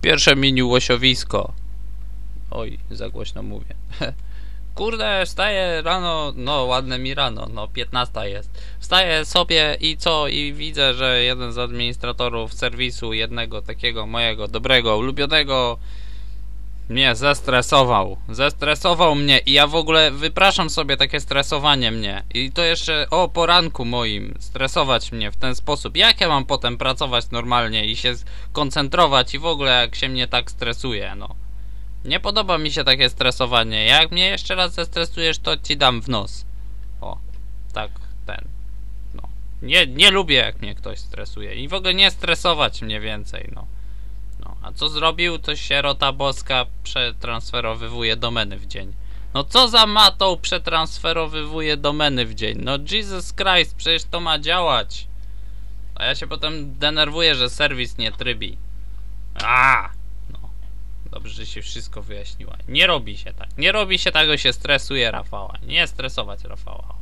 Pierwsze mini łosiowisko. Oj, za głośno mówię. Kurde, wstaję rano, no ładne mi rano, no 15 jest. Wstaję sobie i co? I widzę, że jeden z administratorów serwisu, jednego takiego mojego dobrego, ulubionego, mnie zestresował. Zestresował mnie i ja w ogóle wypraszam sobie takie stresowanie mnie. I to jeszcze o poranku moim stresować mnie w ten sposób. Jak ja mam potem pracować normalnie i się koncentrować i w ogóle jak się mnie tak stresuje, no. Nie podoba mi się takie stresowanie. Jak mnie jeszcze raz zestresujesz, to ci dam w nos. O, tak, ten. No. Nie, nie lubię, jak mnie ktoś stresuje. I w ogóle nie stresować mnie więcej, no. A co zrobił, to sierota boska przetransferowywuje domeny w dzień. No co za matą przetransferowywuje domeny w dzień? No Jesus Christ, przecież to ma działać. A ja się potem denerwuję, że serwis nie trybi. A, no. Dobrze, że się wszystko wyjaśniła. Nie robi się tak. Nie robi się tak, że się stresuje Rafała. Nie stresować Rafała.